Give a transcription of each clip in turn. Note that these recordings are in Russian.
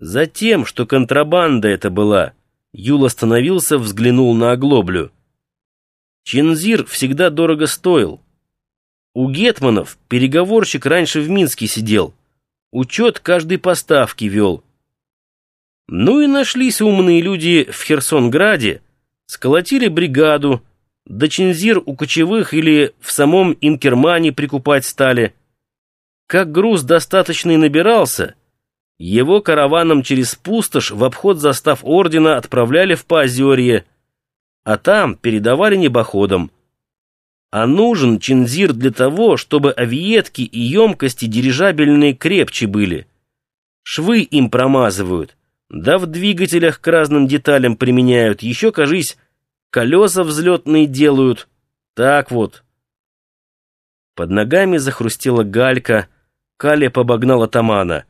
Затем, что контрабанда это была. Юл остановился, взглянул на оглоблю. Чинзир всегда дорого стоил. У Гетманов переговорщик раньше в Минске сидел. Учет каждой поставки вел. Ну и нашлись умные люди в Херсонграде, сколотили бригаду, да Чинзир у кочевых или в самом Инкермане прикупать стали. Как груз достаточный набирался, его караваном через пустошь в обход застав ордена отправляли в Поозерье, а там передавали небоходам. А нужен Чинзир для того, чтобы авиетки и емкости дирижабельные крепче были. Швы им промазывают, да в двигателях к разным деталям применяют, еще, кажись, колеса взлетные делают. Так вот. Под ногами захрустела галька, Калия побогнал атамана.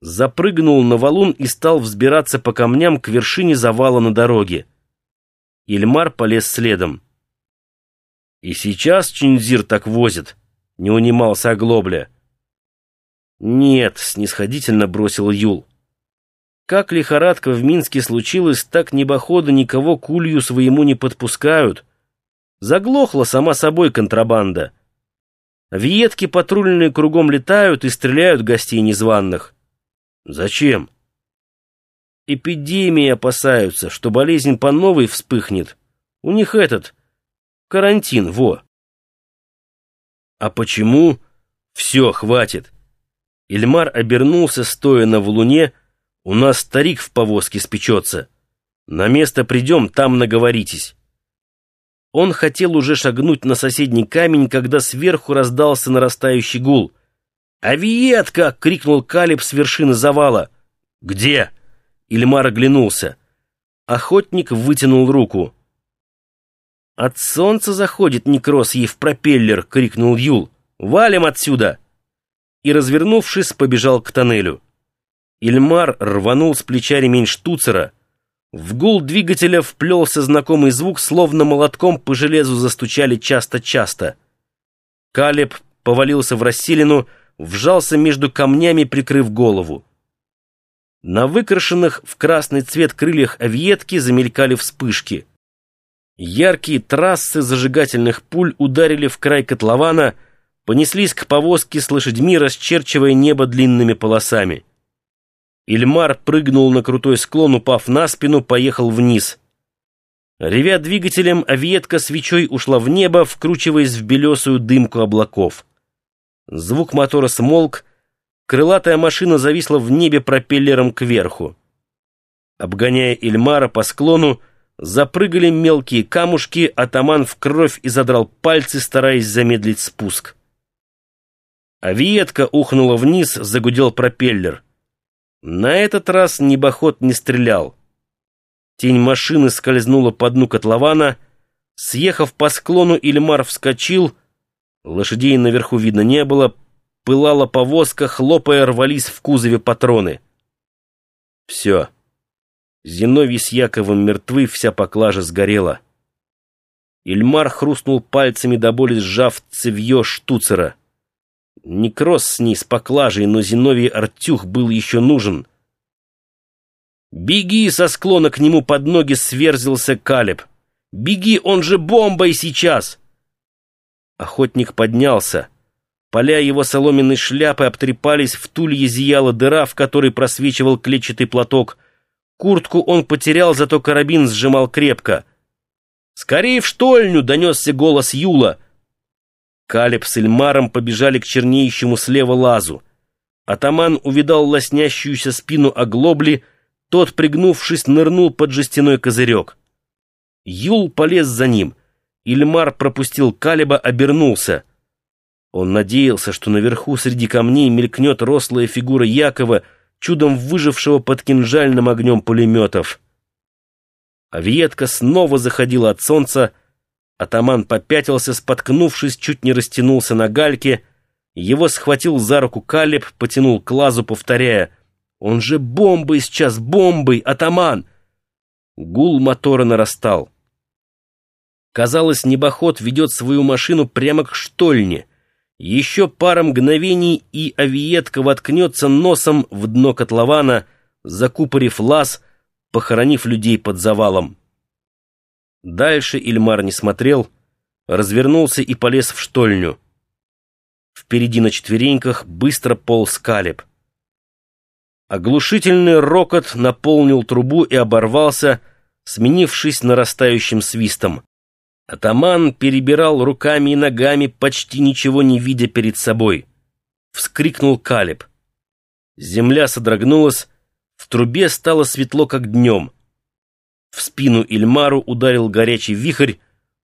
Запрыгнул на валун и стал взбираться по камням к вершине завала на дороге. Ильмар полез следом. «И сейчас Чинзир так возит», — не унимался Оглобля. «Нет», — снисходительно бросил Юл. «Как лихорадка в Минске случилась, так небоходы никого к улью своему не подпускают. Заглохла сама собой контрабанда. Вьетки патрульные кругом летают и стреляют гостей незваных. Зачем?» Эпидемии опасаются, что болезнь по новой вспыхнет. У них этот, карантин, во. А почему? Все, хватит. Ильмар обернулся, стоя на валуне. У нас старик в повозке спечется. На место придем, там наговоритесь. Он хотел уже шагнуть на соседний камень, когда сверху раздался нарастающий гул. «Авиетка!» — крикнул Калиб с вершины завала. «Где?» Ильмар оглянулся. Охотник вытянул руку. «От солнца заходит некроз ей в пропеллер!» — крикнул Юл. «Валим отсюда!» И, развернувшись, побежал к тоннелю. Ильмар рванул с плеча ремень штуцера. В гул двигателя вплелся знакомый звук, словно молотком по железу застучали часто-часто. Калеб повалился в расселину, вжался между камнями, прикрыв голову. На выкрашенных в красный цвет крыльях авиетки замелькали вспышки. Яркие трассы зажигательных пуль ударили в край котлована, понеслись к повозке с лошадьми, расчерчивая небо длинными полосами. Ильмар прыгнул на крутой склон, упав на спину, поехал вниз. Ревя двигателем, авиетка свечой ушла в небо, вкручиваясь в белесую дымку облаков. Звук мотора смолк, Крылатая машина зависла в небе пропеллером кверху. Обгоняя Ильмара по склону, запрыгали мелкие камушки, атаман в кровь и задрал пальцы, стараясь замедлить спуск. Авиетка ухнула вниз, загудел пропеллер. На этот раз небоход не стрелял. Тень машины скользнула по дну котлована. Съехав по склону, Ильмар вскочил. Лошадей наверху видно не было, Пылала повозка, хлопая рвались в кузове патроны. Все. Зиновий с Яковом мертвы, вся поклажа сгорела. Ильмар хрустнул пальцами до боли, сжав цевье штуцера. Некроз с ней с поклажей, но Зиновий Артюх был еще нужен. «Беги!» — со склона к нему под ноги сверзился Калеб. «Беги, он же бомбой сейчас!» Охотник поднялся. Поля его соломенной шляпы обтрепались, в тулье зияла дыра, в которой просвечивал клетчатый платок. Куртку он потерял, зато карабин сжимал крепко. «Скорее в штольню!» — донесся голос Юла. Калеб с Эльмаром побежали к чернеющему слева лазу. Атаман увидал лоснящуюся спину оглобли, тот, пригнувшись, нырнул под жестяной козырек. Юл полез за ним. Ильмар пропустил Калеба, обернулся — он надеялся, что наверху среди камней мелькнет рослая фигура Якова, чудом выжившего под кинжальным огнем пулеметов. Авиетка снова заходила от солнца, атаман попятился, споткнувшись, чуть не растянулся на гальке, его схватил за руку Калеб, потянул к лазу, повторяя «Он же бомбой сейчас, бомбой, атаман!» Гул мотора нарастал. Казалось, небоход ведет свою машину прямо к штольне. Еще пара мгновений, и авиетка воткнется носом в дно котлована, закупорив лаз, похоронив людей под завалом. Дальше Ильмар не смотрел, развернулся и полез в штольню. Впереди на четвереньках быстро полз Калеб. Оглушительный рокот наполнил трубу и оборвался, сменившись нарастающим свистом. Атаман перебирал руками и ногами, почти ничего не видя перед собой. Вскрикнул Калеб. Земля содрогнулась, в трубе стало светло, как днем. В спину Ильмару ударил горячий вихрь,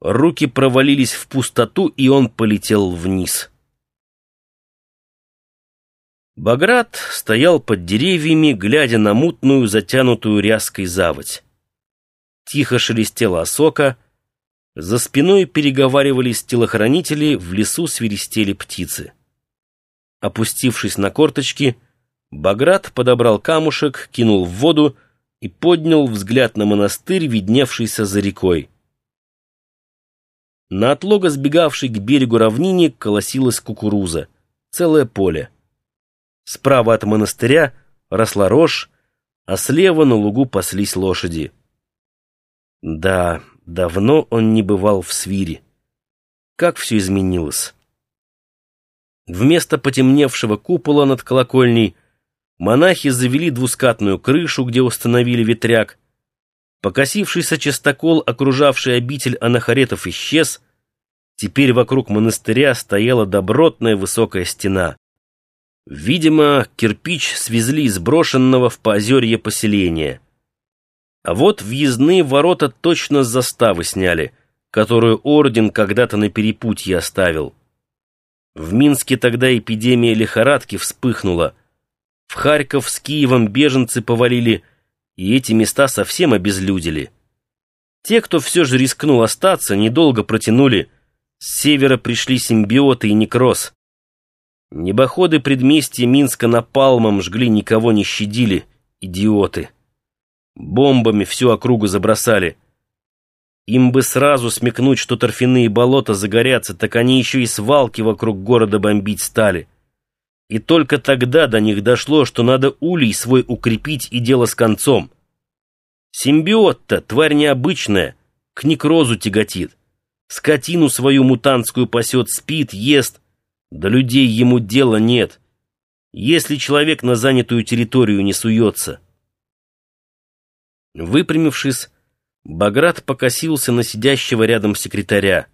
руки провалились в пустоту, и он полетел вниз. Баграт стоял под деревьями, глядя на мутную, затянутую ряской заводь. Тихо шелестела осока, за спиной переговаривались телохранители, в лесу свиристели птицы. Опустившись на корточки, Баграт подобрал камушек, кинул в воду и поднял взгляд на монастырь, видневшийся за рекой. На отлого сбегавшей к берегу равнине колосилась кукуруза, целое поле. Справа от монастыря росла рожь, а слева на лугу паслись лошади. Да, давно он не бывал в свире. Как все изменилось. Вместо потемневшего купола над колокольней монахи завели двускатную крышу, где установили ветряк. Покосившийся частокол, окружавший обитель анахаретов, исчез. Теперь вокруг монастыря стояла добротная высокая стена. Видимо, кирпич свезли из брошенного в поозерье поселения. А вот въездные ворота точно с заставы сняли, которую орден когда-то на перепутье оставил. В Минске тогда эпидемия лихорадки вспыхнула. В Харьков с Киевом беженцы повалили, и эти места совсем обезлюдили. Те, кто все же рискнул остаться, недолго протянули. С севера пришли симбиоты и некроз. Небоходы предместья Минска напалмом жгли, никого не щадили, идиоты. Бомбами всю округу забросали. Им бы сразу смекнуть, что торфяные болота загорятся, так они еще и свалки вокруг города бомбить стали. И только тогда до них дошло, что надо улей свой укрепить и дело с концом. Симбиот-то, тварь необычная, к некрозу тяготит. Скотину свою мутантскую пасет, спит, ест, до людей ему дела нет, если человек на занятую территорию не суется. Выпрямившись, Баграт покосился на сидящего рядом секретаря.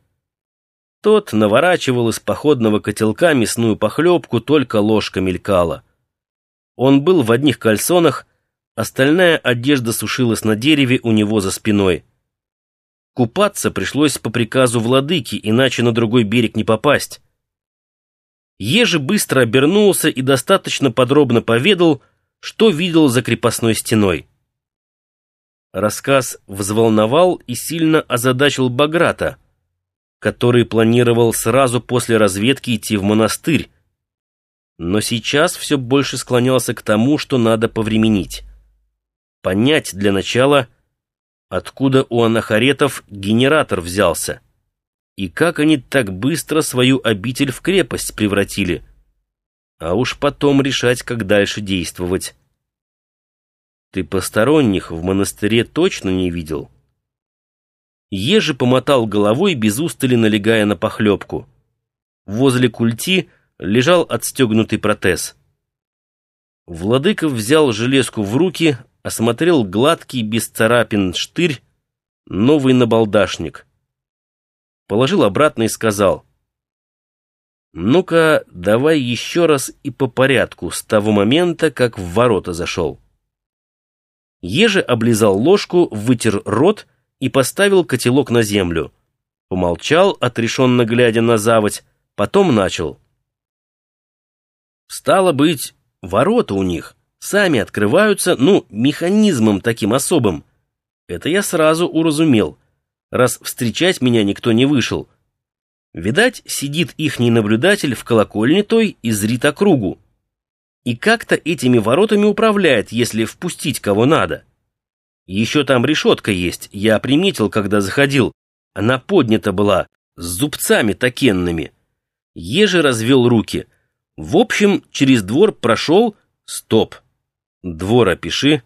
Тот наворачивал из походного котелка мясную похлебку, только ложка мелькала. Он был в одних кальсонах, остальная одежда сушилась на дереве у него за спиной. Купаться пришлось по приказу владыки, иначе на другой берег не попасть. Ежи быстро обернулся и достаточно подробно поведал, что видел за крепостной стеной. Рассказ взволновал и сильно озадачил Баграта, который планировал сразу после разведки идти в монастырь, но сейчас все больше склонялся к тому, что надо повременить. Понять для начала, откуда у анахаретов генератор взялся. И как они так быстро свою обитель в крепость превратили? А уж потом решать, как дальше действовать. Ты посторонних в монастыре точно не видел? Ежи помотал головой, без устали налегая на похлебку. Возле культи лежал отстегнутый протез. Владыков взял железку в руки, осмотрел гладкий, без царапин штырь, новый набалдашник — положил обратно и сказал. «Ну-ка, давай еще раз и по порядку, с того момента, как в ворота зашел». Ежи облизал ложку, вытер рот и поставил котелок на землю. Помолчал, отрешенно глядя на заводь, потом начал. «Стало быть, ворота у них сами открываются, ну, механизмом таким особым. Это я сразу уразумел раз встречать меня никто не вышел. Видать, сидит ихний наблюдатель в колокольне той и зрит округу. И как-то этими воротами управляет, если впустить кого надо. Еще там решетка есть, я приметил, когда заходил. Она поднята была, с зубцами такенными. Еже развел руки. В общем, через двор прошел... Стоп. Двор опиши.